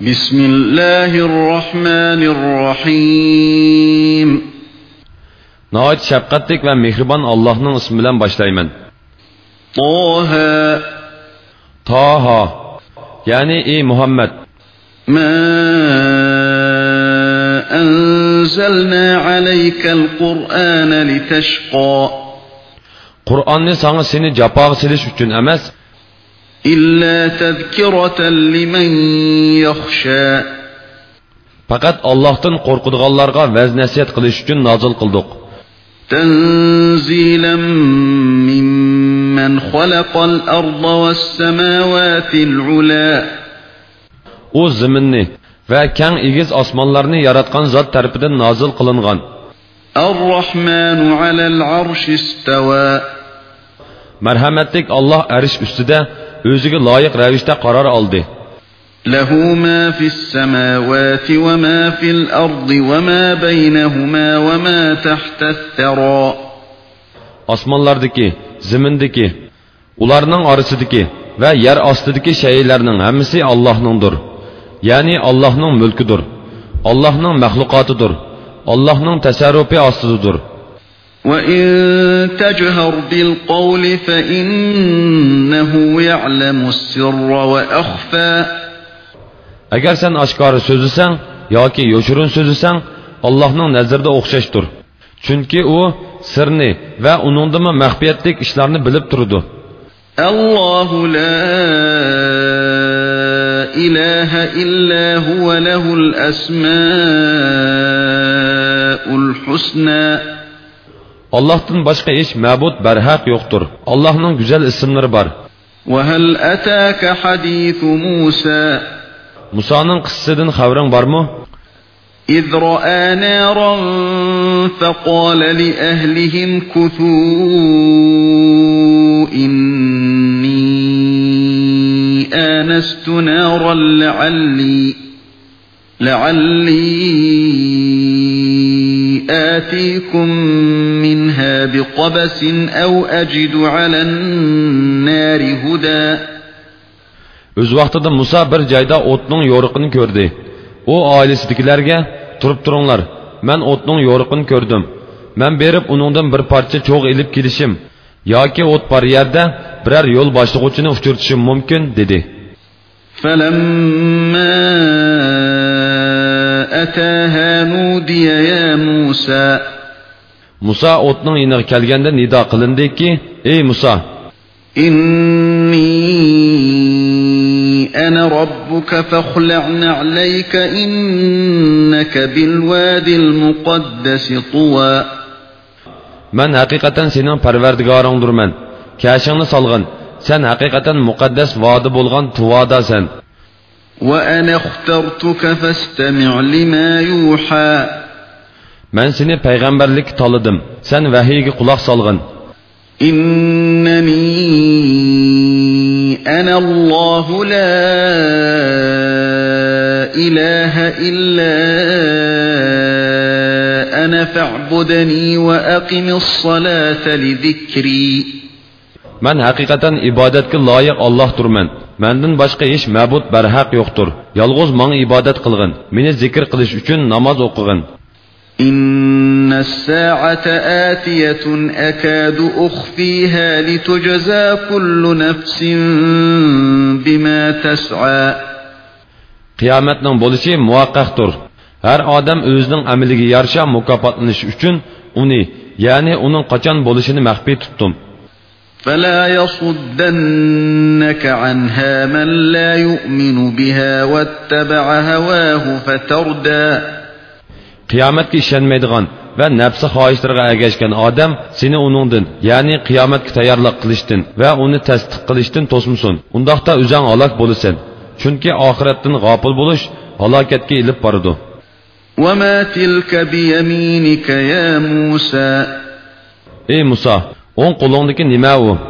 بسم الله الرحمن الرحيم Nəhayət şəfqətlik və mehriban Allah'ın ismi ilə başlayman. طه Taha, yəni ey Muhammed, ما أنزلنا عليك القرآن لتشقى Qur'onni sana seni japoga silish uchun emas, إلا تذكرة لمن يخشى faqat Allohdan qo'rqadiganlarga vaz nasihat qilish uchun nozil qildik. تنزيلا ممن خلق الأرض والسماوات العلا U zaminni va kang egiz osmonlarni yaratgan zot tarafidan nozil qilingan. الرحمن على العرش استوى Marhamatlik Alloh arish ustida o'ziga loyiq ravishda qaror oldi. له ما في السماوات وما في الأرض وما بينهما وما تحت الثرى osmonlardagi, zimindagi, ularning orasidagi va yer ostidagi shaylarning hammasi Allohningdir. Ya'ni Allohning mulkidir. Allohning maxluqotidir. Allohning tasarrufi ostidadir. وَإِن تَجْهَرْ بِالْقَوْلِ فَإِنَّهُ يَعْلَمُ السِّرَّ وَأَخْفَى اگر سن آشکار سوزو سن یا که یوشرون سوزو سن الله نان نظرده اخشش دور چونکه أو سرنی و اونوندما مخبیتلیک اشلارنی بلیب ترودو الله لا إله إلا هو له الأسماء الحسنى Allohdan boshqa hech ma'bud barhaq yo'qdir. Allohning go'zal ismlari bor. وهل أتاك حديث موسى Musoning qissasidan xabaring bormi? إذ رأى نارا فقال لأهلهم كثوا إني آنست نارا لعلي لعلي آتيكم منها بقبس أو أجد على النار هدى O'z vaqtida Musa bir joyda o'tning yo'riqini ko'rdi. U oilasidagilarga turib turinglar. Men o'tning yo'riqini ko'rdim. Men berib uningdan bir parcha cho'g' ilib kelishim yoki o't bor yerda biror yo'l boshlig'uvchini uchirtishim mumkin dedi. فلما أتاها نودي يا موسى Musa o'tning yiniga kelganda nido qilindiki: "Ey إني أنا ربك فاخلع عليك إنك بالواد المقدس طوى men haqiqatan sening parvardigoringdirman. Kashingni solg'in. Sen haqiqatan muqaddas vodi bo'lgan tuvodasan. وأنا اخترتك فاستمع لما يوحى Men seni payg'ambarlik tolidim. Sen vahiyga quloq solg'in. إنني أنا الله لا إله إلا أنا فاعبدني وأقم الصلاة لذكري Man haqiqatan ibodatga loyiq Allohdirman. Mendan boshqa hech ma'bud barhaq yo'qdir. Yolg'iz menga ibodat qilgin. Meni zikr qilish uchun namoz o'qigin. إن الساعة آتية أكاد أخفيها لتجزى كل نفس بما تسعى Qiyomatning bo'lishi muvaqqaqdir. Har odam o'zining amaliga yarasha mukofotlanish uchun uni, ya'ni uning qachon bo'lishini maxfiy tutdim. فلا يصدنك عنها من لا يؤمن بها واتبع هواه فتردى qiyomatga ishonmaydigan va nafsi xohishlariga ergashgan odam seni uningdan ya'ni qiyomatga tayyorlik qilishdan va uni tasdiq qilishdan to'smasin undoqda o'zang halok bo'lasan chunki oxiratdan g'ofil bo'lish halokatga ilib boradi وما تلك بيمينك يا موسى ey muso o'ng qo'lingdagi nima u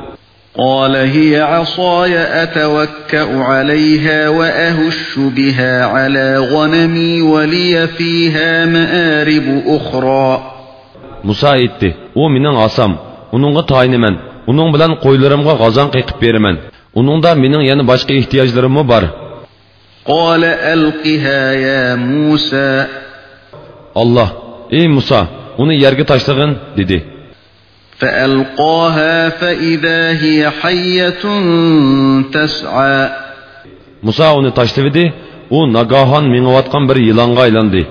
قال هي عصاي أتوكأ عليها وأهش بها على غنمي ولي فيها مآرب أخرى muso aytdi u mening osam uningga tayinaman uning bilan qo'ylarimga g'azon qiqib beraman uningda mening yana boshqa ehtiyojlarimmi bor قال ألقها يا موسى Allah, ey Musa, uni yerga tashlag'in, dedi. فألقاها فإذا هي حية تسعى Musa uni tashladi, u nagahan mengayotgan bir yilonga aylandi.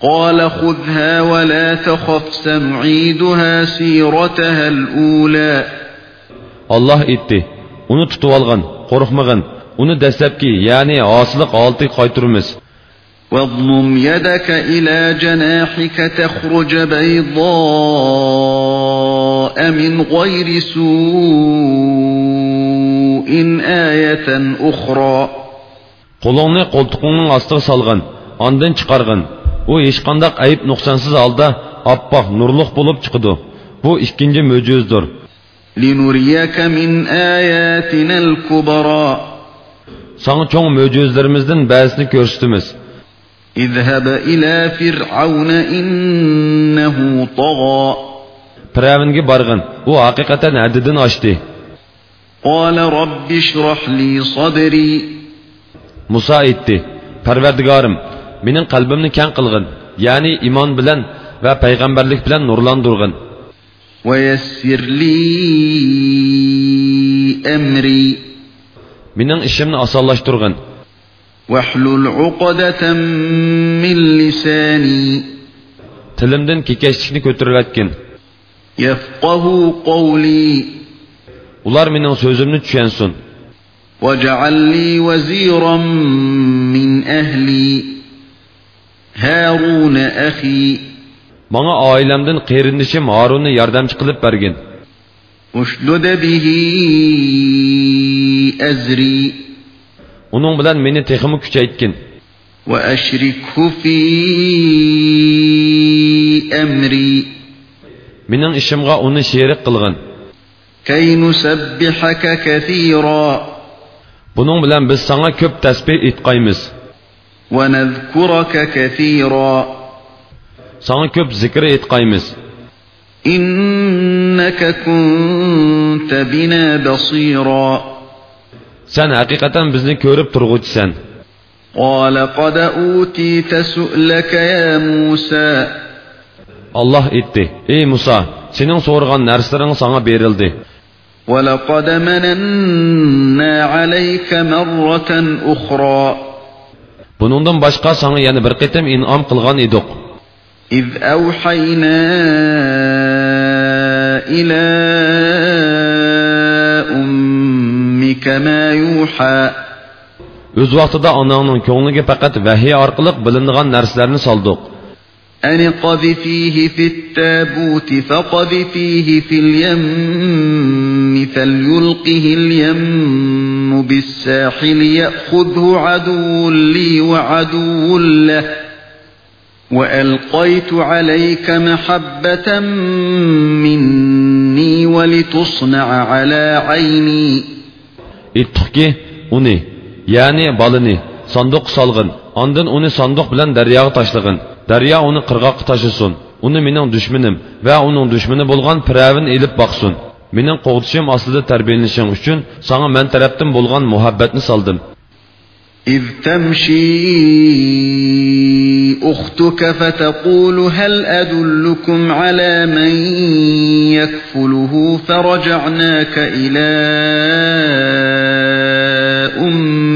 قال خذها ولا تخف سنعيدها سيرتها الأولى Allah aytdi, uni tutib olgin, qo'rqmag'in. Uni dastlabki, ya'ni hosiliq holatiga qaytaramiz. واضمم يدك إلى جناحك تخرج بيضاء من غير سوء آية أخرى qo'ltiqingning ostiga solgin, ondan chiqargin. U hech qanday ayb nuqsonsiz holda oppoq nurliq bo'lib chiqadi. Bu ikkinchi mo'jizdir. لنريك من آياتنا الكبرى Sana cho'ng mo'jizlarimizdan ba'zisini ko'rsatamiz. اذهب إلى فرعون إنه طغى Piravinga borgin. U haqiqatan haddidan oshdi. قال رب اشرح لي صدري Musa aytdi: "Parvardigorim, mening qalbimni kang qilgin, ya'ni iymon bilan va payg'ambarlik bilan nurlantirgin. ويسر لي أمري Mening ishimni osonlashtirgin. واحلل عقدة من لساني Tilimdan kekashlikni ko'tarayotgin. يفقه قولي Ular mening so'zimni tushunsin. واجعل لي وزيرا من أهلي هارون أخي Menga oilamdan qarindishim Harunni yordamchi qilib bergin. اشدد به أزري Uning bilan meni texmi kuchaytgin. وأشركه في أمري منن اشمغا اوني شيرك قلغن. كي نسبحك كثيرا. بنون بلان بس سانا كب تسبيح اتقايمز ونذكرك كثيرا. سانا كب ذكر اتقايمز إنك كنت بنا بصيرا. سن حقيقة بزن كورب ترغج سن قال قد أوتيت سؤلك يا موسى. Allah aytdi: "Ey Musa, sening so'ragan narsalaring sana berildi. ولقد مننا عليك مرة أخرى Buningdan boshqa sana yana bir qitim in'om qilgan edik. إذ أوحينا إلى أمك ما يوحى O'z vaqtida onangning ko'ngliga faqat vahiy orqali bilinadigan narsalarni soldik. أن قذفيه في التابوت فقذفيه في اليم فليلقه اليم بالساحل يأخذه عدو لي وعدو له وألقيت عليك محبة مني ولتصنع على عيني Aytdikki, uni, ya'ni balini sanduq solg'in. Ondan uni sanduq bilan daryoga tashlag'in. Daryo uni qirg'oqqa tashlasin. Uni mening dushmanim va uning dushmani bo'lgan Firavn elib boqsin. Mening qo'g'dishim ostida tarbiyalanishing uchun sana men tarafdan bo'lgan muhabbatni soldim. إذ تمشي أختك فتقول هل أدلكم على من يكفله فرجعناك إلى أمك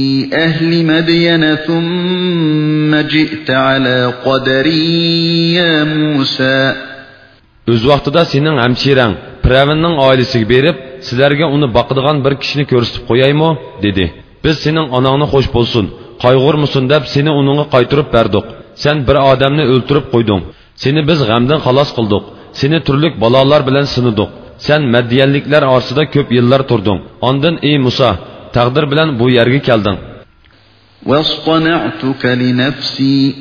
أهل مدين ثم جئت على قدري يا موسى oilasiga berib, sizlarga uni boqadigan bir kishini ko'rsatib qo'yaymi? dedi. Biz sening onangni xo'sh bo'lsin, qayg'urmusin deb seni uningga qaytirib berdik. Sen bir odamni o'ltirib qo'yding. Seni biz g'amdan xalos qildik. Seni turli balolar bilan sinadik. Sen maddiyanliklar orasida ko'p yillar turding. Ondan ey Musa, taqdir bilan bu yerga kelding. واصطنعتك لنفسي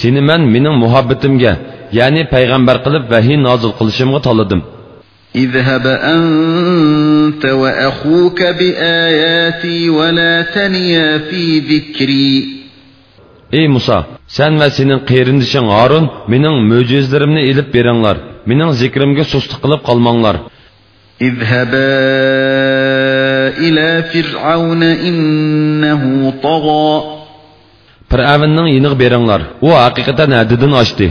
seni man mening muhabbatimga ya'ni payg'ambar qilib vahiy nozil qilishimga tanladim اذهب أنت وأخوك بآياتي ولا تنيا في ذكري ey muso sen va sening qarindishing harun mening mo'jizlarimni ilib beringlar mening zikrimga sustlik qilib qolmanglar اذهبا إلى فرعون إنه طغى fir'avnning yiniga beringlar u haqiqatan haddidan oshdi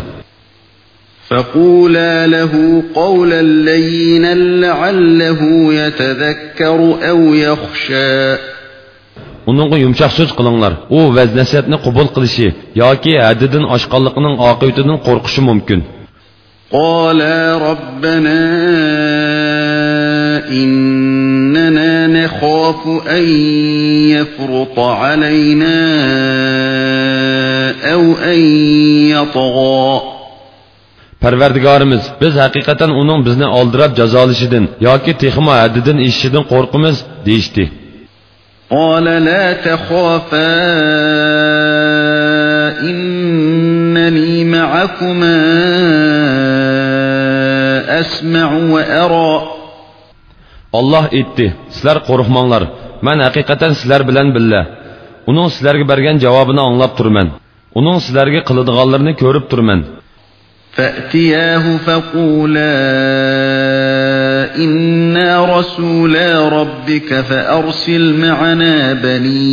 فقولا له قولا لينا لعله يتذكر أو يخشى uningga yumshoq so'z qilinglar u vaz nasihatni qabul qilishi yoki haddidan oshqonligining oqibatidan qo'rqishi mumkin قالا ربنا إننا نخاف أن يفرط علينا أو أن يطغى parvardigorimiz biz haqiqatan uning bizni oldirab jazolashidan yoki texmo haddidan eshishidan qo'rqimiz deyishdi قال لا تخافا إنني معكما أسمع وأرى olloh aytdi sizlar qo'rqmanglar man haqiqatan sizlar bilan billa uning sizlarga bergan javobini anglab turman uning sizlarga qiladiganlarini ko'rib turman فأتياه فقولا إنا رسولا ربك فأرسل معنا بني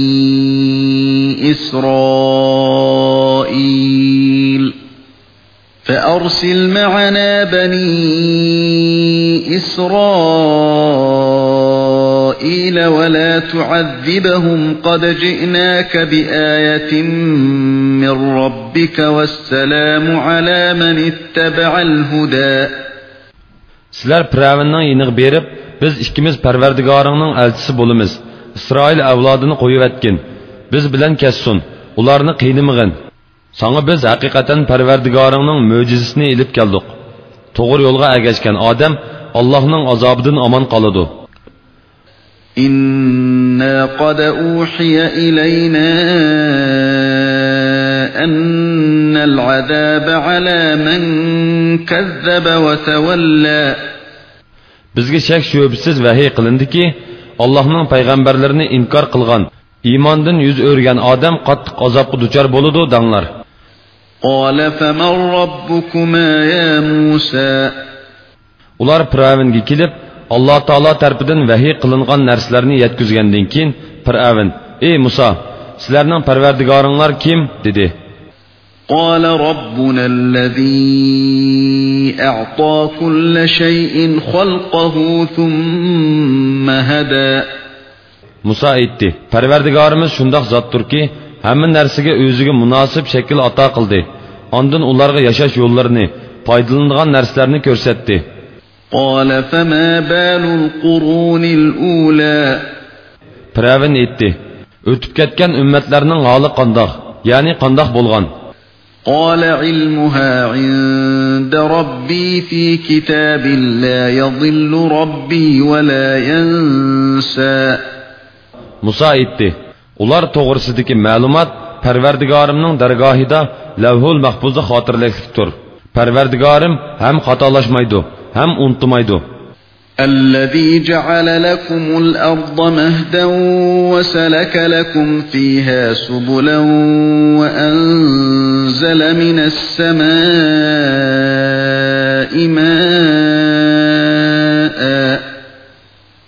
إسرائيل فأرسل معنا بني إسرائيل ولا تعذبهم قد جئناك بآية من ربك والسلام على من اتبع الهدى sizlar piravinning yiniga berib biz ikkimiz parvardigoringning elchisi bo'lamiz isroil avlodini qo'yivatgin biz bilan kessin ularni qiynamag'in sanga biz haqiqatan parvardigoringning mo'jizasini ilib keldik to'g'ri yo'lga ergashgan odam allohning azobidan omon qoladi إنا قد أوحي إلينا أن العذاب على من كذب وتولى bizga shak shubsiz vahiy qilindiki allohning payg'ambarlarini inkor qilgan iymondan yuz o'rgan odam qattiq azobga duchor bo'ladi danglar قال فمن ربكما يا موسى ular piravinga kelib alloh taolo tarafidan vahiy qilingan narsalarni yetkazgandan keyin piravin ey muso sizlarning parvardigoringlar kim dedi قال ربنا الذي أعطى كل شيء خلقه ثم هدى muso aytdi parvardigorimiz shundoq zotdirki hamma narsaga o'ziga munosib shakl ato qildi ondin ularga yashash yo'llarini foydalanadigan narsalarni ko'rsatdi قال فما بال القرون الأولى piravin aytdi o'tib ketgan ummatlarning holi qandoq ya'ni qandoq bo'lgan قال علمها عند ربي في كتاب لا يضل ربي ولا ينسى muso aytdi ular to'g'risidagi ma'lumot parvardigorimning dargohida lavhul mahfuzda xotirlikdir parvardigorim ham xatolashmaydi ham unutmaydi الذي جعل لكم الأرض مهدا وسلك لكم فيها سبلا وأنزل من السماء ماء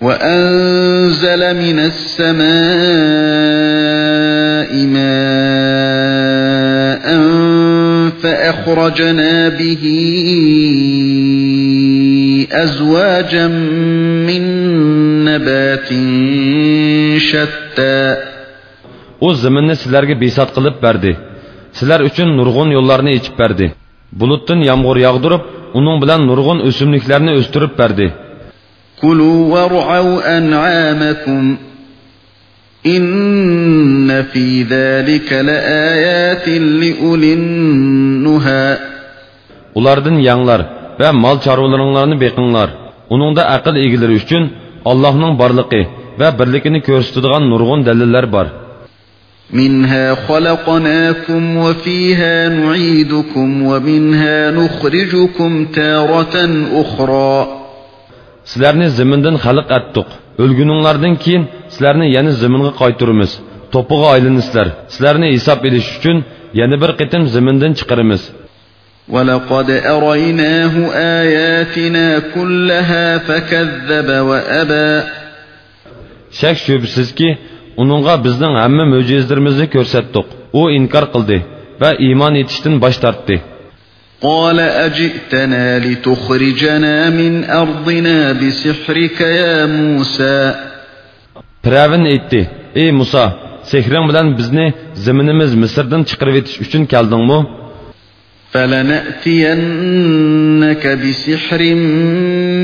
وأنزل من السماء ماء فأخرجنا به أزواجا من نبات شتى u zaminni sizlarga besat qilib berdi sizlar uchun nurg'un yo'llarni yechib berdi bulutdan yomg'ir yog'dirib uning bilan nurg'un o'simliklarni o'stirib berdi كلوا وارعوا أنعامكم إن في ذلك لآيات لأولي النهى ulardan yanglar va mol chorvalaringlarni beqinglar uningda aql egalari uchun allohning borligi va birligini ko'rsatadigan nurg'un dalillar bor منها خلقناكم وفيها نعيدكم ومنها نخرجكم تارة أخرى sizlarni zimindan xalq etdik o'lguninglardan keyin sizlarni yana ziminga qaytiramiz to'pig'i aylanisizlar sizlarni hisob edish uchun yana bir qitim zimindan chiqaramiz ولقد أريناه آياتنا كلها فكذب وأبى shak shubsizki uningga bizning hamma mo'jizlarimizni ko'rsatdik u inkor qildi va iymon etishdan bosh tortdi قال أجئتنا لتخرجنا من أرضنا بسحرك يا موسى. Piravin aytdi ey muso sehring bilan bizni ziminimiz misrdan chiqarib etish uchun keldingmi? فلنأتينك بسحر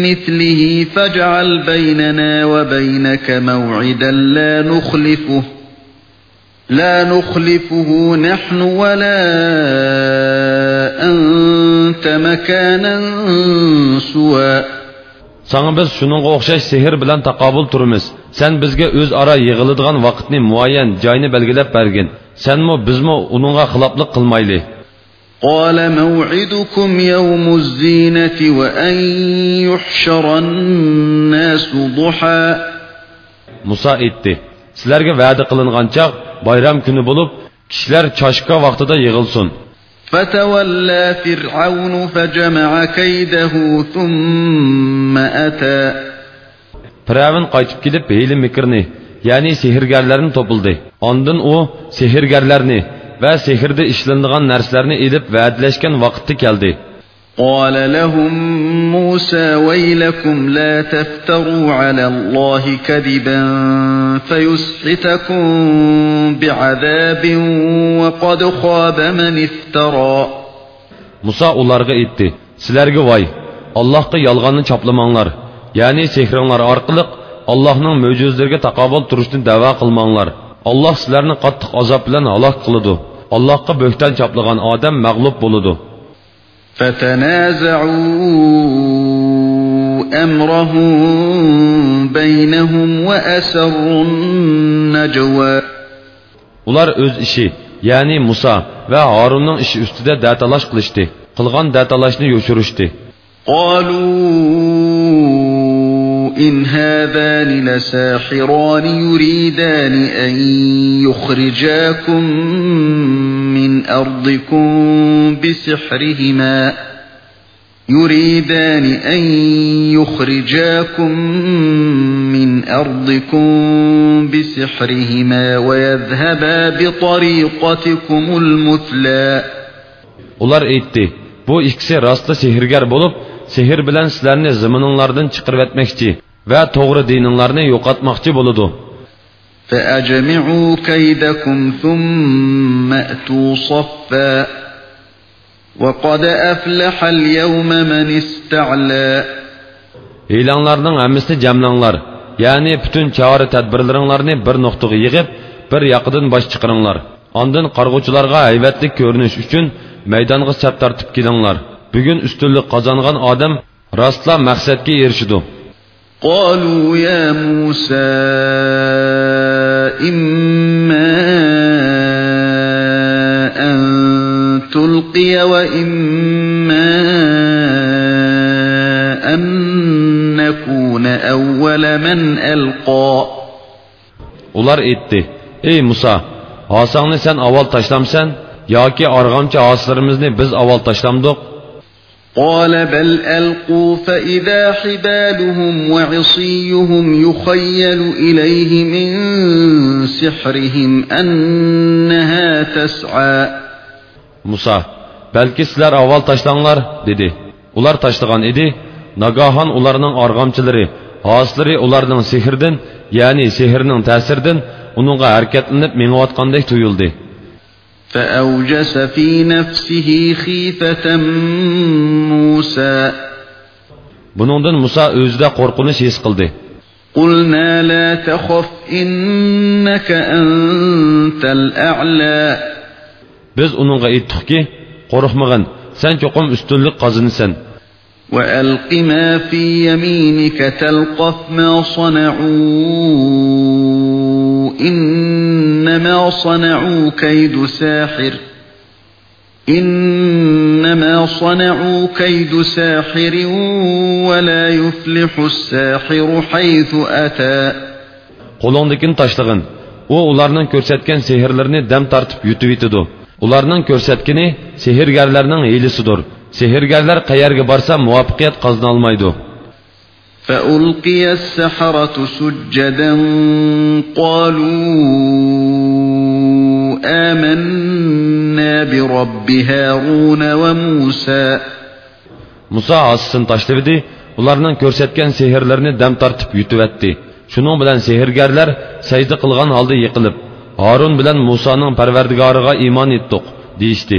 مثله فاجعل بيننا وبينك موعدا لا نخلفه لا نخلفه نحن ولا أنت مكانا سوى Sana biz shuningga o'xshash sehr bilan taqobil turimiz. Sen bizga o'z aro yig'iladigan vaqtni muayyan joyni belgilab bergin. Senmi bizmi uningga xiloflik qilmayli. قال موعدكم يوم الزينة وأن يحشر الناس ضحى Musa aytdi: Sizlarga va'da qilingan chaq bayram kuni bo'lib, kishilar choshqa vaqtida yig'ilsin. فتولى فرعون فجمع كيده ثم أتى Firavun qaytib kelib hiyli mikrni, ya'ni sehrgarlarni topildi. Ondan u sehrgarlarni va sehrda ishlanadigan narsalarni elib va'dalashgan vaqtda keldi. قال لهم موسى ويلكم لا تفتروا على الله كذبا فيسحتكم بعذاب وقد خاب من افترى Musa ularga aytdi: "Sizlarga voy, Allohga yolg'onni choplamanglar, ya'ni sehringlar orqali Allohning mo'jizalariga taqobil turishni da'vo qilmanglar. Alloh sizlarni qattiq azob bilan halok qiladi. Allohga bo'xton choplagan odam mag'lub bo'ladi." فتنازعوا أمرهم بينهم وأسروا النجوى Ular o'z ishi, ya'ni Musa va Harunning ishi ustida datalash qilishdi. Qilgan datalashni yo'shirishdi. قالوا إن هذان لساحران يريدان أن يخرجاكم أرضكم بسحرهما يريدان أن يخرجاكم من أرضكم بسحرهما ويذهبا بطريقتكم المثلى Ular aytdi: "Bu ikkisi rostda sehrgar bo'lib, sehr bilan sizlarni zimininglardan chiqarib etmoqchi va to'g'ri dininglarni yo'qotmoqchi bo'ladi." فأجمعوا كيدكم ثم أتوا صفا وقد أفلح اليوم من استعلى E'lonlarning hammasini jamlanglar, ya'ni butun chora tadbirlaringlarni bir nuqtaga yig'ib, bir yoqidan bosh chiqaringlar. Ondan qarg'uvchilarga haybatlik ko'rinish uchun maydonga chap tortib kelinglar. Bugun ustunlik qozongan odam rostla maqsadga erishidi. قالوا يا موسى إما أن تلقي وإما أن نكون أول من ألقى Ular aytdi: "Ey Musa, asangni sen avval tashlamsan yoki arg'amchi aslarimizni biz avval tashlamdik?" قال بل ألقوا فإذا حبالهم وعصيهم يخيل إليه من سحرهم أنها تسعى Musa, "Balki sizlar avval tashlanglar" dedi. Ular tashlagan edi. Nagahan ularning arg'amchilari, hoslari ularning sehrdan, ya'ni sehrning ta'siridan uningga harakatlanib mengayotgandek tuyuldi. فأوجس في نفسه خيفة موسى. بنوندن موسى özدə qorxunuş hiss دي قلنا لا تخف إنك أنت الأعلى. biz onunğa etdik ki qorxmağın sən çoxum üstünlük qazınısan وألق ما في يمينك تلقف ما صنعون إنما صنعوا كيد ساحر إنما صنعوا كيد ساحر ولا يفلح الساحر حيث أتى tashlag'in u ularning ko'rsatgan sehrlarini dam tortib yutib yetidi ularning ko'rsatkini sehrgarlarning hiylisidir sehrgarlar qayerga borsa muvaffaqiyat qozonolmaydi فألقي السحرة سجدا قالوا آمنا برب هارون وموسى muso ossin tashlabdi ularning ko'rsatgan sehrlarini dam tortib yutibatdi shuning bilan sehrgarlar sajda qilgan holda yiqilib horun bilan musoning parvardigoriga iymon etdiq deyishdi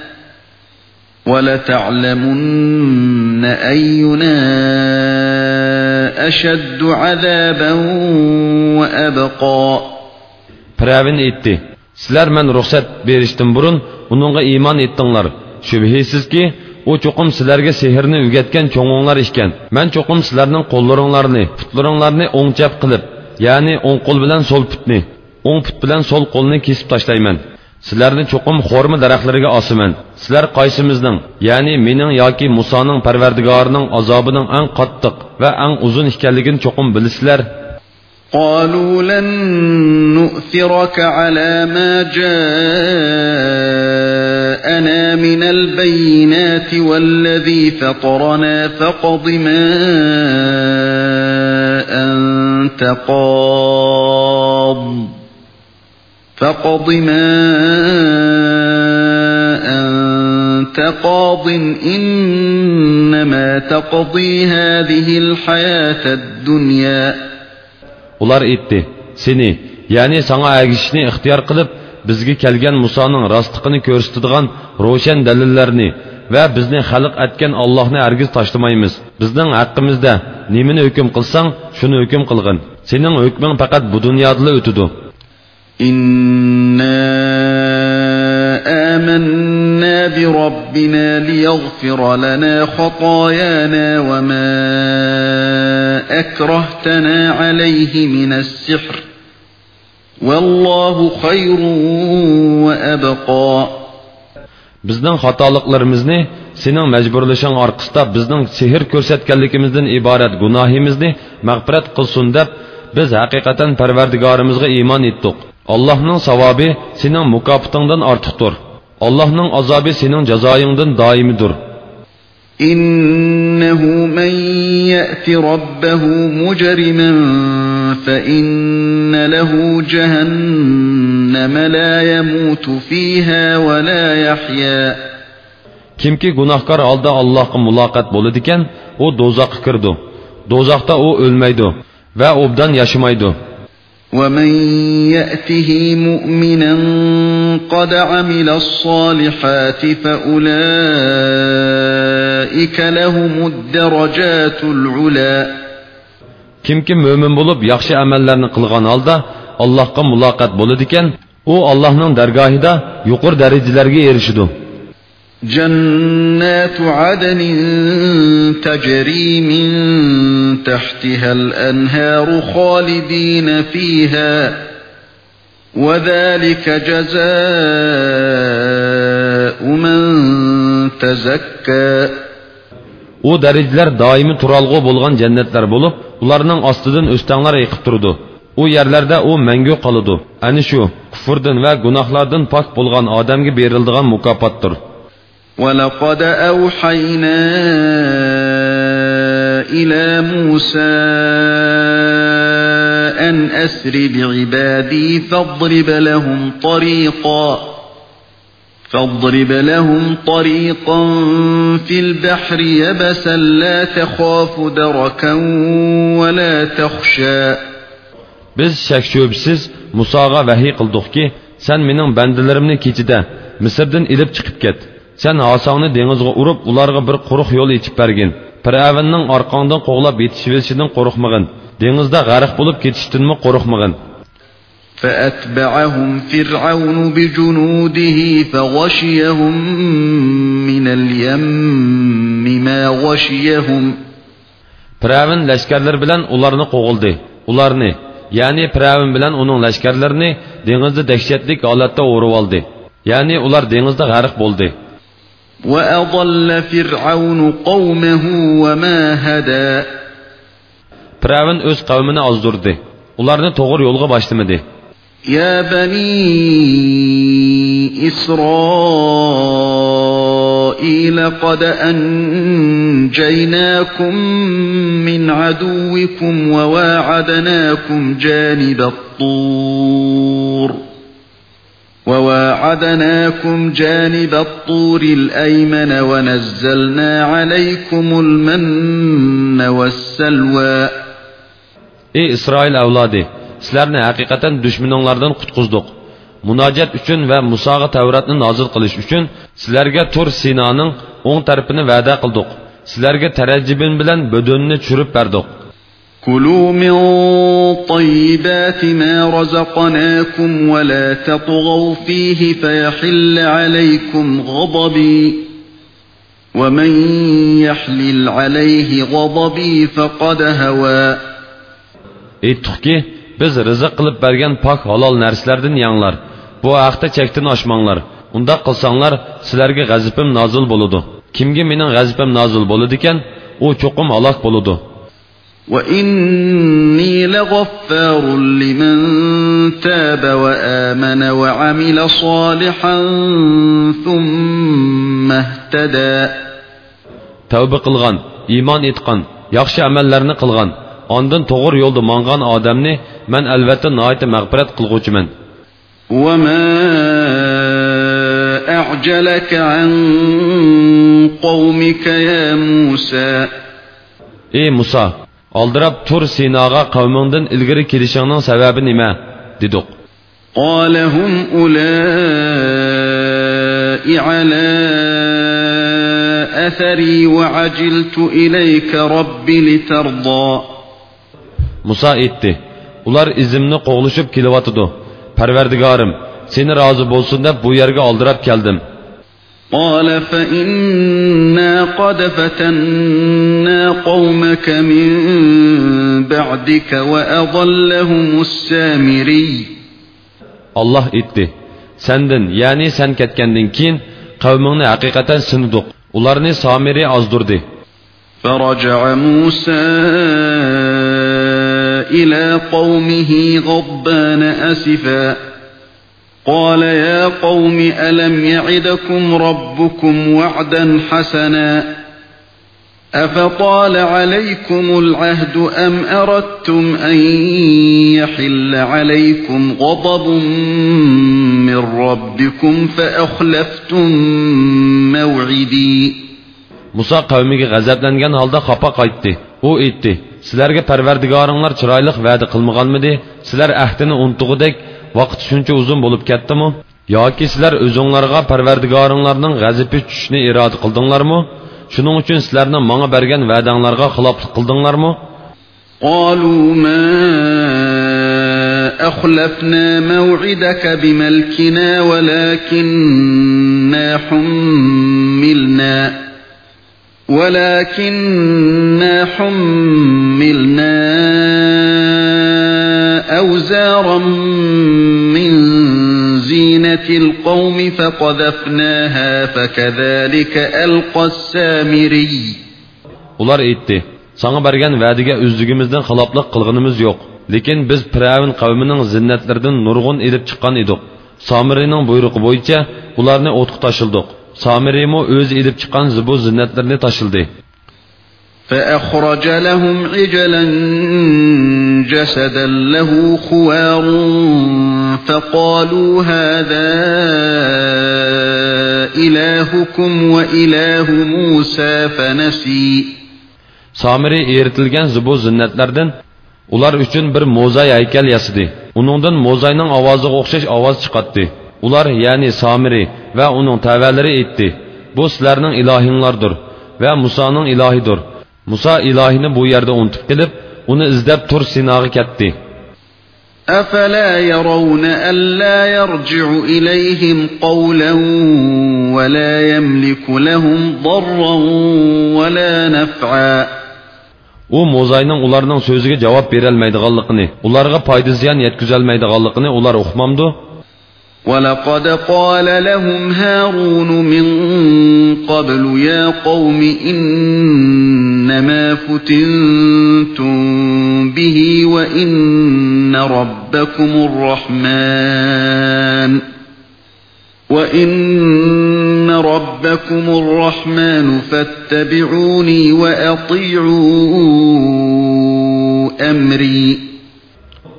ولتعلمن أينا أشد عذابا وأبقى Piravin aytdi sizlar man ruxsat berishdan burun uningga iymon etdinglar shubhisizki u cho'qim sizlarga sehrni o'rgatgan cho'ng'inglar ekan man cho'qim sizlarning qo'llaringlarni putlaringlarni o'ng chap qilib ya'ni o'ng qo'l bilan so'l putni o'ng put bilan so'l qo'lni kesib tashlayman sizlarni cho'qim xo'rma daraxtlariga osiman sizlar qaysimizning ya'ni mening yoki musoning parvardigorining azobining eng qattiq va eng uzun ekanligini cho'qim bilasizlar قالوا لن نؤثرك على ما جاءنا من البينات والذي فطرنا فاقض ما أنت قاض فاقض ما أنت قاض إنما تقضي هذه الحياة الدنيا ular aytdi seni ya'ni sanga agishishni ixtiyor qilib bizga kelgan musoning rostligini ko'rsatadigan ro'shan dalillarni va bizni xalq etgan allohni hargiz tashlamaymiz bizning haqqimizda nimani hukm qilsang shuni hukm qilg'in sening hukming faqat bu dunyoda o'tidi إنا آمنا بربنا ليغفر لنا خطايانا وما أكرهتنا عليه من السحر والله خير وأبقى bizning xatoliklarimizni sening majburlashing orqasida bizning sehr ko'rsatganligimizdan iborat gunohimizni mag'firat qilsin deb biz haqiqatan parvardigorimizga iymon etdik allohning savobi sening mukofotingdan ortiqdir allohning azobi sening jazoyingdan doimidir إنه من يأت ربه مجرما فإن له جهنم لا يموت فيها ولا يحيا kimki gunohkor holda allohga muloqot bo'ladi ekan u do'zaxga kirdi do'zaxda u o'lmaydi va obdan yashamaydi ومن يأته مؤمنا قد عمل الصالحات فأولئك لهم الدرجات العلا كم كم مؤمن بولوب يخشى عملن قلغان غنالدا الله قم ملاقات بولدكن أو الله نون درگاهيدا يقر درجلرگي ارشدو جنات عدن تجري من تحتها الأنهار خالدين فيها وذلك جزاء من تزكى u darajalar doimiy turalg'u bo'lgan jannatlar bo'lib ularning ostidan o'stanglar yiqib turdi u yerlarda u mangu qoladi ana shu kufrdan va gunohlardan pok bo'lgan odamga berildigan mukofotdir ولقد أوحينا إلى موسى أن أسر بعبادي فاضرب لهم طريقا فاضرب لهم طريقا في البحر يبسا لا تخاف دركا ولا تخشى biz shak shubsiz musoga vahiy qildikki sen mening bandalarimni kechida misrdan ilib chiqib ket sen hasongni dengizga urib ularga bir quruq yo'l yechib bergin Piravinning orqangdan qo'g'lab yetishiverishidan qo'rqmag'in dengizda g'arq bo'lib ketishdanmi qo'rqmag'in فأتبعهم فرعون بجنوده فغشيهم من اليم ما غشيهم Piravin lashkarlar bilan ularni qo'g'ildi. Ularni, ya'ni Piravin bilan uning lashkarlarini dengizda dahshatli holatda o'rib oldi. Ya'ni ular dengizda g'arq bo'ldi. وأضل فرعون قومه وما هدى Piravin o'z qavmini ozdirdi. Ularni to'g'ri yo'lga boshlamadi. يا بني إسرائيل قد أنجيناكم من عدوكم وواعدناكم جانب الطور وواعدناكم جانب الطور الأيمن ونزلنا عليكم المن والسلوى إيه إسرائيل أولادي sizlarni haqiqatan dushmaninglardan qutqizdik munojat uchun va musoga tavratni nozil qilish uchun sizlarga tur sinoning o'ng tarafini va'da qildik sizlarga tarajjibin bilan budunni tushirib berdik كلوا من طيبات ما رزقناكم ولا تطغوا فيه فيحل عليكم غضبي ومن يحلل عليه غضبي فقد هوى aytdikki biz rizq qilib bergan pok halol narsalardan yanglar bu haqda chekdan oshmanglar undaq qilsanglar sizlarga g'azibim nozil bo'ludi kimga mening g'azibim nozil bo'ladi ekan u cho'qim halok bo'ludi وإني لغفار لمن تاب وآمن وعمل صالحا ثم اهتدى. توبة قلغان إيمان إتقان يخشى عملنا قلغان. عندن تغر يولد مانغان آدمني من ألوات نهاية مغبرة قلغوش من وما أعجلك عن قومك يا موسى؟ إي موسى oldirab tur sinoga qavmingdan ilgari kelishingning sababi nima dedik قال هم أولئك على أثري وعجلت إليك رب لترضى muso aytdi ular izimni qo'g'lishib kelyotidi parvardigorim seni rozi bo'lsin deb bu yerga oldirab keldim قال فإنا قد فتنا قومك من بعدك وأضلهم السامري. الله إتى سندن يعني سن كتكندن كين قومنا حقيقة سندق ularını samiri azdurdi. فَرَجَعَ مُوسَى إِلَى قَوْمِهِ غَضْبَانَ أَسِفًا. قال يا قوم ألم يعدكم ربكم وعدا حسنا أفطال عليكم العهد أم أردتم أن يحل عليكم غضب من ربكم فأخلفتم موعدي؟ موسى قومي غزبلنگن halda خاپا قايتتي أو ايتتي سلرگه پروردگارانلار چرايلق وعد قلمغانمدي سلر اهدنى اونتوغدك vaqt shuncha uzun bo'lib ketdimi yoki sizlar o'zinglarga parvardigoringlarning g'azabi tushishni iroda qildinglarmi shuning uchun sizlarni manga bergan va'danglarga xiloflik qildinglarmi قالوا ما أخلفنا موعدك بملكنا ولكننا حملنا ولكننا حملنا أوزارا من زينة القوم فقذفناها فكذلك ألقى السامري ular aytdi sana bergan va'daga o'zligimizdan xiloflik qilganimiz yo'q lekin biz piravin qavmining zinnatlaridan nurg'un ilib chiqqan edik somirining buyrug'i bo'yicha ularni o'tqa tashildik somirimo o'zi ilib chiqqan zibu zinnatlarni tashildi فأخرج لهم عجلا جسدا له خوار فقالوا هذا إلهكم وإله موسى فنسي somiri eritilgan zibu zinnatlardan ular uchun bir mo'zay haykal yasadi uningdan mo'zayning ovoziga o'xshash ovoz chiqatdi ular ya'ni somiri va uning tavalari aytdi bu sizlarning ilohinglardir va musoning ilohidir muso ilohini bu yerda unutib kelib uni izlab tur sinoga ketdi أفلا يرون ألا يرجع إليهم قولا ولا يملك لهم ضرا ولا نفعا u mo'zayning ularning so'ziga javob berolmaydiganligini ularga foyda ziyon yetkazolmaydiganligini ular uqmamdu ولقد قال لهم هارون من قبل يا قوم إنما فتنتم به وإن ربكم الرحمن وإن ربكم الرحمن فاتبعوني وأطيعوا أمري.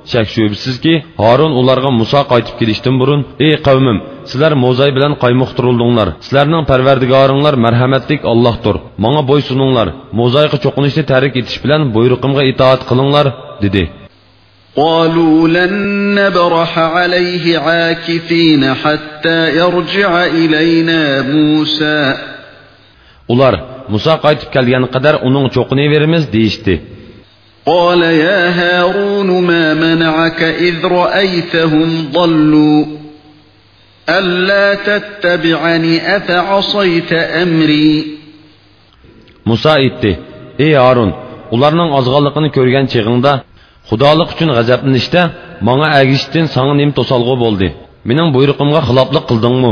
shak shubsizki horun ularga muso qaytib kelishdan burun ey sizlar mo'zay bilan qaymoqtirildinglar sizlarning parvardigoringlar marhamatlik ollohdir manga bo'ysuninglar mo'zayga cho'qinishni tarik etish bilan buyruqimga itoat qilinglar dedi قالوا لن نبرح عليه عاكفين حتى يرجع إلينا موسى ular muso qaytib kelgan qadar uning cho'qini veramiz deyishdi قال يا هارون ما منعك إذ رأيتهم ضلوا ألا تتبعني أفعصيت أمري muso aytdi ey harun ularning ozg'onligini ko'rgan chig'ingda xudolik uchun g'azablanishda manga agishishdan sanga nim to'solg'u bo'ldi mening buyruqimga xiloflik qildingmi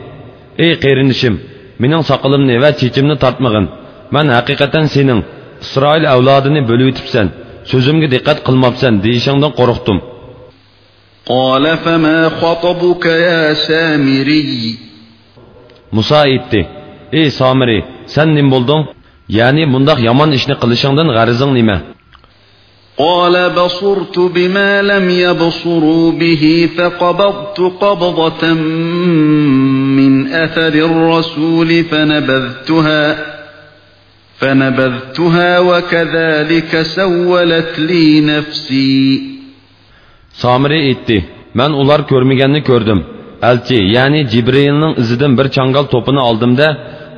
ey qerinishim mening soqilimni va chechimni tortmag'in man haqiqatan sening isroil avlodini bo'lib o'tibsan so'zimga diqqat qilmabsan deyishingdan qo'rqdim قال فما خطبك يا سامري muso aytdi ey somiri san nim bo'lding ya'ni bundoq yomon ishni qilishingdan g'arizing nima قال بصرت بما لم يبصروا به فقبضت قبضة من أثر الرسول فنبذتها فنبذتها وكذلك سولت لي نفسي somiri aytdi man ular ko'rmaganni ko'rdim elchi ya'ni jibrilning izidan bir changal to'pini oldimda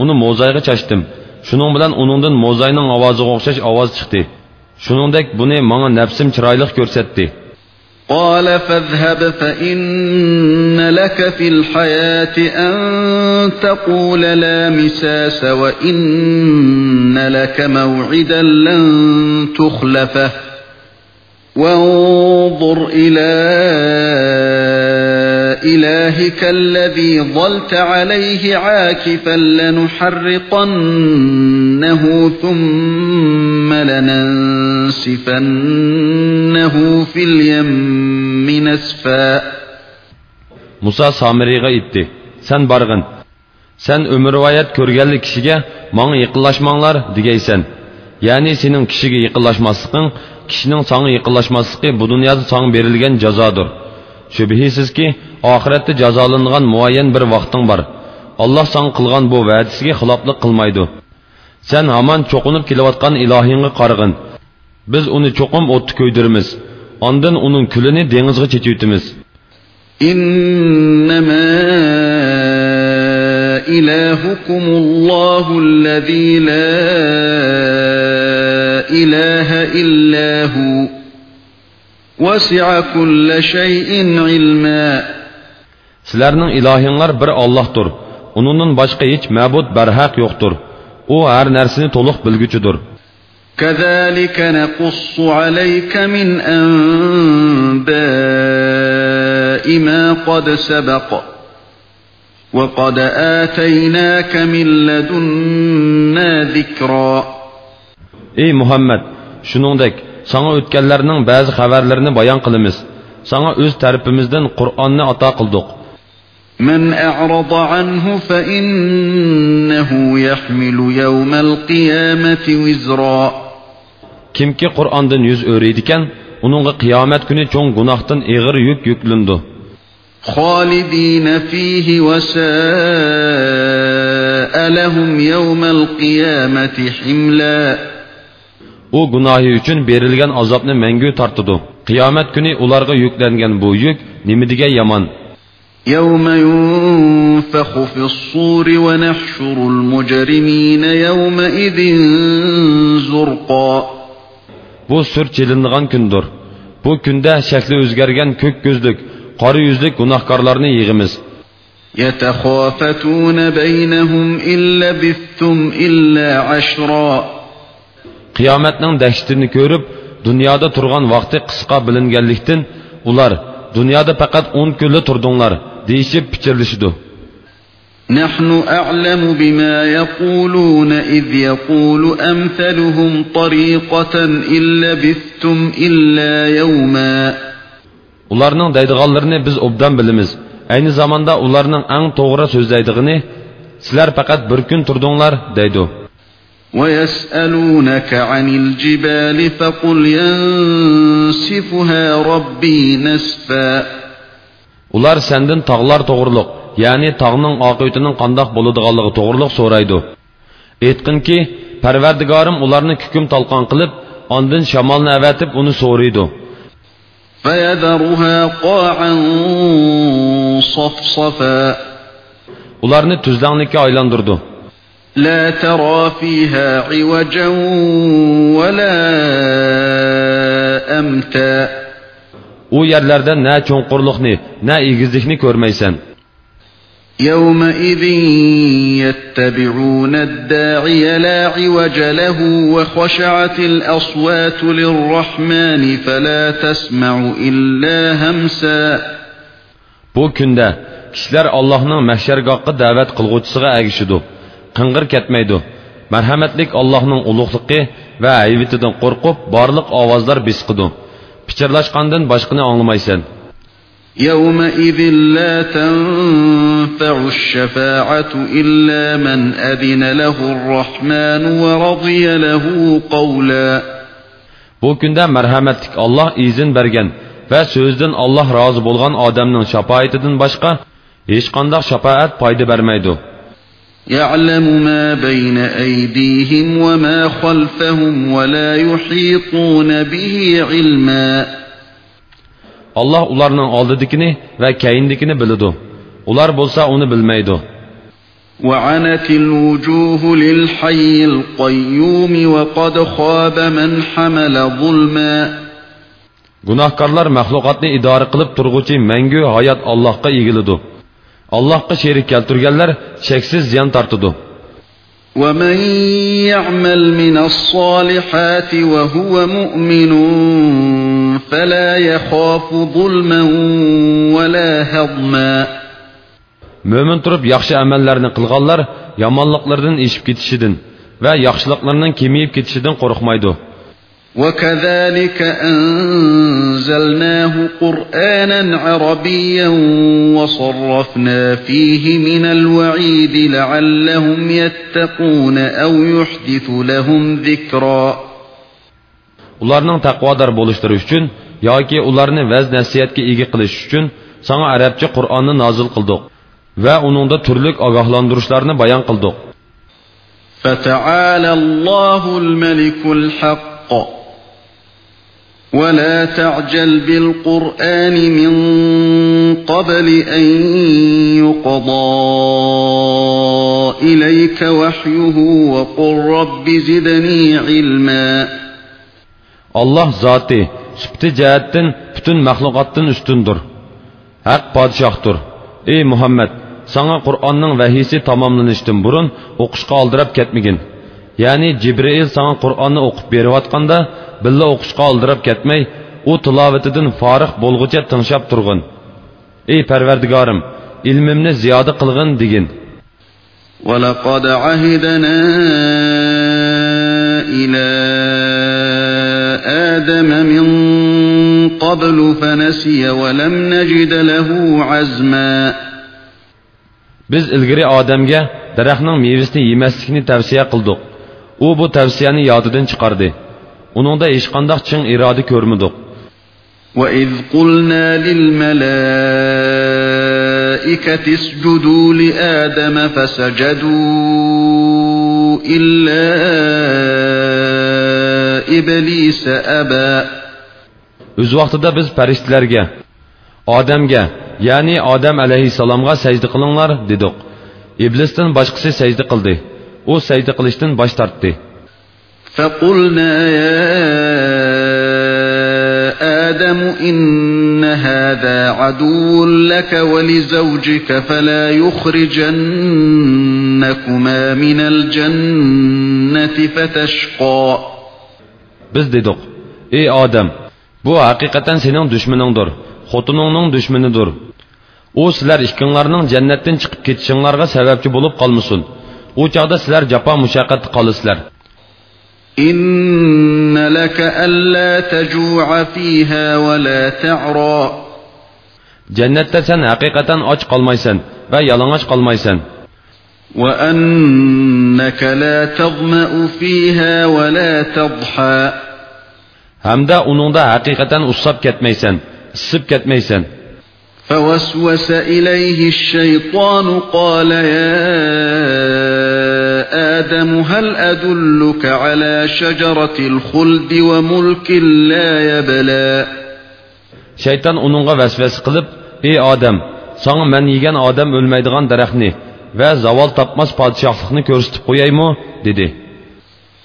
uni mo'zayga chashdim shuning bilan uningdan mo'zayning ovoziga o'xshash ovoz chiqdi shuningdek buni manga nafsim chiroyli ko'rsatdi. قال فاذهب فإن لك في الحياة أن تقول لا مساس وإن لك موعدا لن تخلفه وانظر إلى إلهك الذي ظلت عليه عاكفا لنحرقنه ثم لننسفنه في اليم نسفا muso somiriyga aytdi san borg'in san umrvoyat ko'rganli kishiga manga yaqinlashmanglar degaysan ya'ni sening kishiga yaqinlashmasliging kishining sanga yaqinlashmasligi bu dunyoda sanga berilgan jazodir shubhisizki oxiratda jazolanadigan muayyan bir vaqting bor alloh sanga qilgan bu va'dasiga xiloflik qilmaydi sen hamon cho'qinib kelayotgan ilohingga qarg'in biz uni cho'qim o'tni ko'ydiramiz ondan uning kulini dengizga chechitimiz إنما إلهكم الله الذي لا إله إلا هو وسع كل شيء علما Sizlarning ilohinglar bir Allohdir. Uningdan boshqa hech ma'bud barhaq yo'qdir. U har narsani to'liq bilguchidir. كذلك نقص عليك من أنباء ما قد سبق وقد آتيناك من لدنا ذكرا Ey Muhammad, shuningdek sana o'tganlarning ba'zi xabarlarini bayon qilamiz sana o'z tarafimizdan qur'onni ato qildik من أعرض عنه فإنه يحمل يوم القيامة وزرا kimki qur'ondan yuz o'raydikan uningga qiyomat kuni cho'ng gunohdan ig'ir yuk yuklindi خالدين فيه وساء لهم يوم القيامة حملا u gunohi uchun berilgan azobni mangu tortidi qiyomat kuni ularga yuklangan bu yuk nima degan yomon يوم ينفخ في الصور ونحشر المجرمين يومئذ زرقا bu sur chelindigan kundir bu kunda shakli o'zgargan ko'k ko'zlik qora yuzlik gunohkorlarni yig'imiz يتخافتون بينهم إن لبثتم إلا عشرا qiyomatning dahshatini ko'rib dunyoda turgan vaqti qisqa bilinganlikdan ular dunyoda faqat 10 kunli turdinglar deyishib pichirlashidi نحن أعلم بما يقولون إذ يقول أمثلهم طريقة إن لبثتم إلا يوما ularning deydiganlarini biz obdan bilamiz ayni zamonda ularning eng to'g'ri so'zlaydig'ini sizlar faqat bir kun turdinglar deydi ويسألونك عن الجبال فقل ينسفها ربي نسفا ular sendin tog'lar to'g'riliq ya'ni tog'ning oqibatining qandoq bo'ladiganligi to'g'riliq so'raydi aytqinki parvardigorim ularni kukum talqon qilib ondin shamolni avatib uni so'raydi فيذرها قاعا صفصفا ularni tuzlanglikka aylantirdi لا ترى فيها عوجا ولا أمتا u yerlarda na cho'nqurliqni na egizlikni ko'rmaysan يومئذ يتبعون الداعي لا عوج له وخشعت الأصوات للرحمن فلا تسمع إلا همسا bu kunda kishilar allohning mahshargohga da'vat qilg'uvchisiga agishidi qing'ir ketmaydi marhamatlik allohning ulug'ligi va hayvitidan qo'rqib borliq ovozlar besqidi pichirlashqandan boshqani anglamaysan يومئذ لا تنفع الشفاعة إلا من أذن له الرحمن ورضي له قولا bu kunda marhamatlik olloh izn bergan va so'zdan olloh rozi bo'lgan odamning shafoatidan boshqa hech qanday shafoat foyda bermaydi يعلم ما بين أيديهم وما خلفهم ولا يحيطون به علما olloh ularning oldidikini va keyindikini biladi ular bo'lsa uni bilmaydi وعنت الوجوه للحي القيوم وقد خاب من حمل ظلما gunohkorlar maxluqotni idora qilib turg'uchi mangu hayot allohga egilidi allohga sherik kelturganlar cheksiz ziyon tortidi ومن يعمل من الصالحات وهو مؤمن فلا يخاف ظلما ولا هضما mo'min turib yaxshi amallarni qilganlar yomonliqlardan eshib ketishidan va yaxshiliklarning kemayib ketishidan qo'rqmaydi وكذلك أنزلناه قرآنا عربيا وصرفنا فيه من الوعيد لعلهم يتقون أو يحدث لهم ذكرا ularning taqvodor bo'lishlari uchun yoki ularni vaz nasihatga ega qilish uchun sana arabcha qur'onni nozil qildik va uningda turli ogohlantirishlarni bayon qildik فتعالى الله الملك الحق ولا تعجل بالقرآن من قبل أن يقضى إليك وحيه وقل رب زدني علما الله ذاتي سبت جاتن بتن مخلوقاتن استندر حق بادشاختر اي محمد سانا قرآنن وحيسي تماملنشتن برون اقشقا الدرب كتمگن ya'ni jibril sana qur'onni o'qib berayotganda billa o'qishga oldirab ketmay u tilovatidan forig' bo'lg'ucha tinglab turg'in ey parvardigorim ilmimni ziyoda qilg'in degin ولقد عهدنا إلى آدم من قبل فنسي ولم نجد له عزما Biz ilgari odamga daraxtning mevasini yemaslikni tavsiya qildik. U bu tavsiyani yodidan chiqardi. Uningda hech qanday chin iroda ko'rmadik. وإذ قلنا للملائكة اسجدوا لآدم فسجدوا إلا إبليس أبى O'z vaqtida biz farishtalarga, odamga, ya'ni Odam alayhissalomga sajda qilinglar dedik. Iblisdan boshqasi sajda qildi. U sajda qilishdan bosh tortdi. فقلنا يا آدم إن هذا عدو لك ولزوجك فلا يخرجنكما من الجنة فتشقى Biz dedik: "Ey Odam, bu haqiqatan sening dushmaningdir, xotiningning dushmanidir. U sizlar ikkinglarning jannatdan chiqib ketishinglarga sababchi bo'lib qolmasin. U chaqda sizlar jafo mushaqqatda qolasizlar." إن لك ألا تجوع فيها ولا تعرى sen haqiqatan och qolmaysan va yalang'och qolmaysan. وأنك لا تظمأ فيها ولا تضحى Hamda uningda haqiqatan ussab ketmaysan, isib ketmaysan. فوسوس إليه الشيطان قال يا آدم هل أدلك على شجرة الخلد وملك لا يبلى شيطان أنونغا وسوس قلب إي آدم سان من يجن آدم ölmeydiğan درخني ve zaval tapmaz padişahlıkını körüstüp koyayım o dedi.''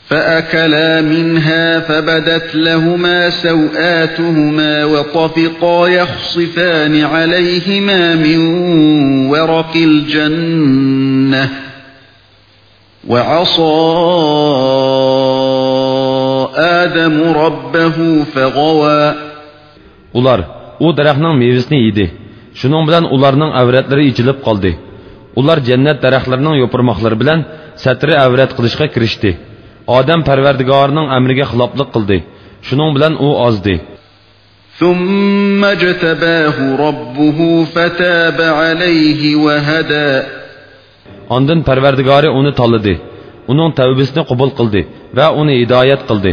فأكلا منها فبدت لهما سوآتهما وطفقا يخصفان عليهما من ورق الجنة وعصى آدم ربه فغوى Ular u daraxtning mevasini yedi. Shuning bilan ularning avratlari ichilib qoldi. Ular jannat daraxtlarining yo'pirmoqlari bilan satri avrat qilishga kirishdi. Odam Parvardigorining amriga xiloflik qildi. Shuning bilan u ozdi. ثم اجتباه ربه فتاب عليه وهدى Ondan Parvardigori uni tanladi. Uning tavbasini qabul qildi va uni hidoyat qildi.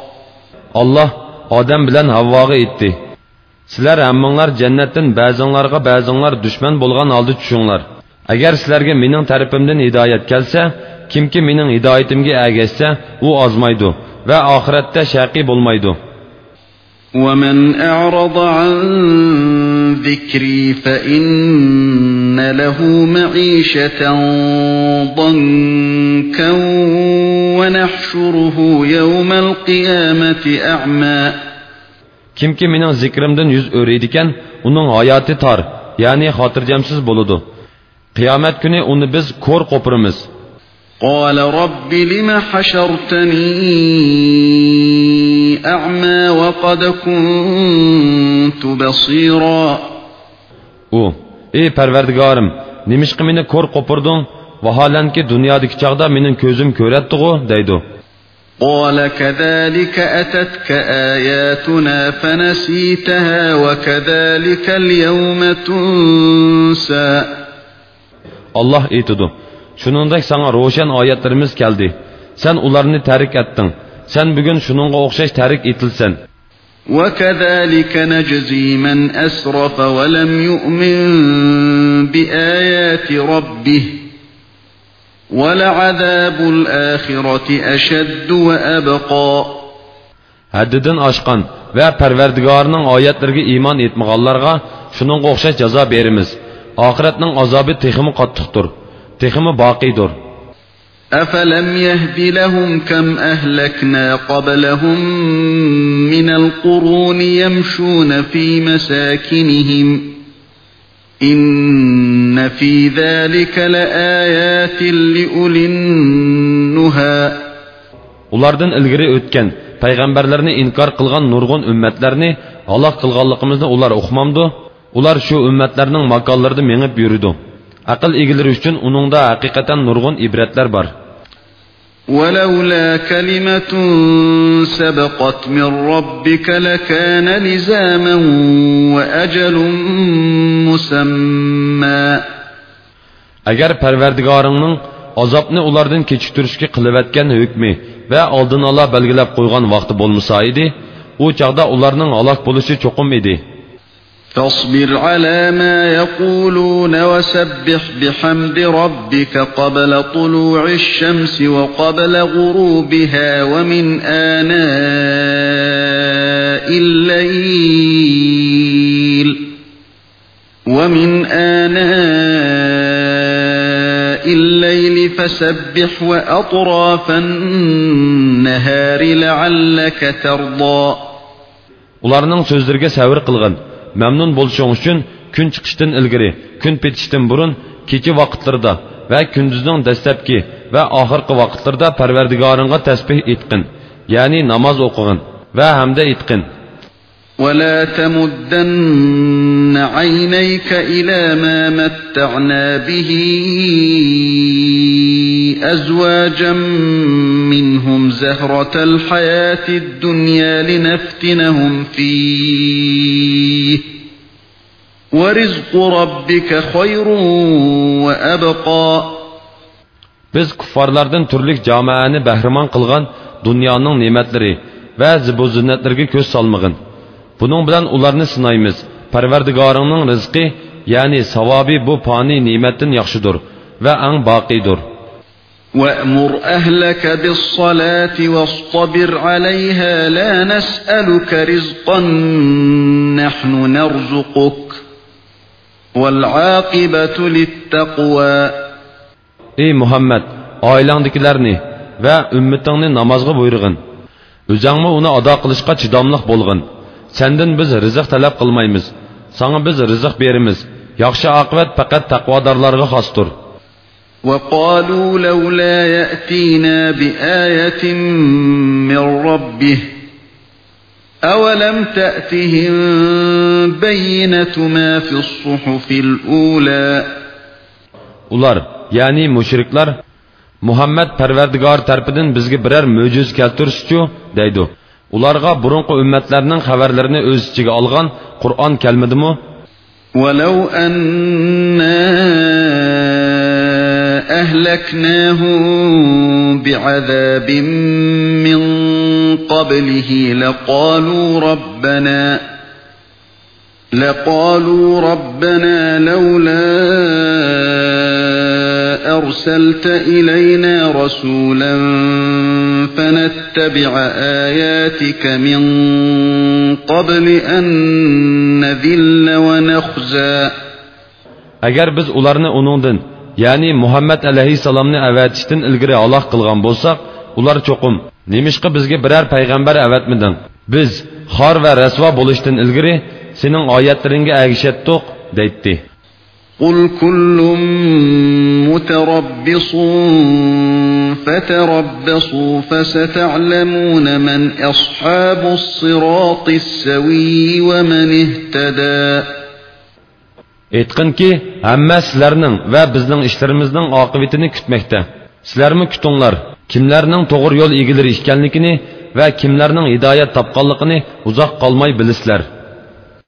Allah odam bilan Havvoga aytdi. Sizlar hammanglar jannatdan ba'zinglarga ba'zinglar dushman bo'lgan holda tushinglar. Agar sizlarga mening tarafimdan hidoyat kelsa, kimki mening hidoyatimga ergashsa, u ozmaydi va oxiratda shaqi bo'lmaydi. ومن أعرض عن ذكري فإن له معيشة ضنكا ونحشره يوم القيامة أعمى. كم كم من ذكرم دن يز أريدكن ونن آيات تار يعني خاطر جمسز بولدو قيامت كني ون بز كور قبرمز قال رب لم حشرتني أعمى وقد كنت بصيرا. أو اي پروردگارم نمشق من كور قپردون وحالان كي دنيا دك چاقدا من كوزم كورتدغو دايدو قال كذلك أتتك آياتنا فنسيتها وكذلك اليوم تنسى. الله ايتدو "Shuningdek sana ro'shan oyatlarimiz keldi. Sen ularni tarik etding. Sen bugun shuningga o'xshash tarik etilsan." وكذلك نجزي من أسرف ولم يؤمن بآيات ربه ولعذاب الآخرة أشد وأبقى haddidan oshgan va parvardigorning oyatlariga iymon etmaganlarga shuningga o'xshash jazo beramiz oxiratning azobi teximi qattiqdir teximi boqiydir أفلم يهد لهم كم أهلكنا قبلهم من القرون يمشون في مساكنهم إن في ذلك لآيات لأولي النهى ulardan ilgari o'tgan payg'ambarlarni inkor qilgan nurg'un ummatlarni halok qilganligimizni ular uqmamdi ular shu ummatlarning makonlarida mengib aql egalari uchun uningda haqiqatan nurg'un ibratlar bor ولولا كلمة سبقت من ربك لكان لزاما وأجل مسمى agar parvardigoringning azobni ulardan kechiktirishga qilayotgan hukmi va oldin ola belgilab qo'ygan vaqti bo'lmasa edi u chog'da ularning halok bo'lishi cho'qim edi فاصبر على ما يقولون وسبح بحمد ربك قبل طلوع الشمس وقبل غروبها ومن آناء الليل ومن آناء الليل فسبح وأطراف النهار لعلك ترضى. Ularning so'zlariga savr qilg'in. Mamnun bo'lishing uchun kun chiqishdan ilgari kun petishdan burun kecha vaqtlarida va kunduzning dastlabki va oxirgi vaqtlarda parvardigoringga tasbeh etqin ya'ni namoz o'qig'in va hamda etqin ولا تمدن عينيك إلى ما متعنا به أزواجا منهم زهرة الحياة الدنيا لنفتنهم فيه ورزق ربك خير وأبقى biz kuffarlardan turlik jamoani bahramon qilgan dunyoning ne'matlari va zibu zinnatlarga ko'z solmag'in buning bilan ularni sinaymiz parvardigoringning rizqi ya'ni savobi bu foniy ne'matdan yaxshidir va ang boqiydir وأمر أهلك بالصلاة واصطبر عليها لا نسألك رزقا نحن نرزقك والعاقبة للتقوى ey muhammad oilangdagilarni va ummatingni namozga buyurg'in o'zangmi uni ado qilishga chidamliq bo'lg'in sendan biz rizq talab qilmaymiz sanga biz rizq beramiz yaxshi oqibat faqat taqvodorlarga xosdir وقالوا لولا يأتينا بآية من ربه أولم تأتهم بينة ما في الصحف الأولى ular ya'ni mushriklar muhammad parvardigor tarafidan bizga biror mo'jiz keltirishchu deydi ularga burunqi ummatlarning xabarlarini o'z ichiga olgan qur'on kelmadimi ولو أنا أهلكناهم بعذاب من قبله لقالوا ربنا لقالوا ربنا لولا أرسلت إلينا رسولا فنتبع آياتك من قبل أن نذل ونخزى agar biz ularni uningdan ya'ni muhammad alayhissalomni avatishdan ilgari aloq qilgan bo'lsak ular cho'qim nemishqa bizga biror payg'ambar avatmiding biz xor va rasvo bo'lishdan ilgari sening oyatlaringga agishatdiq deydi قل كل متربص فتربصوا فستعلمون من أصحاب الصراط السوي ومن اهتدى aytqinki hamma sizlarning va bizning ishlarimizning oqibatini kutmoqda sizlarmi kutinglar kimlarning to'g'ri yo'l egalari ekanligini va kimlarning hidoyat topganligini uzoq qolmay bilasizlar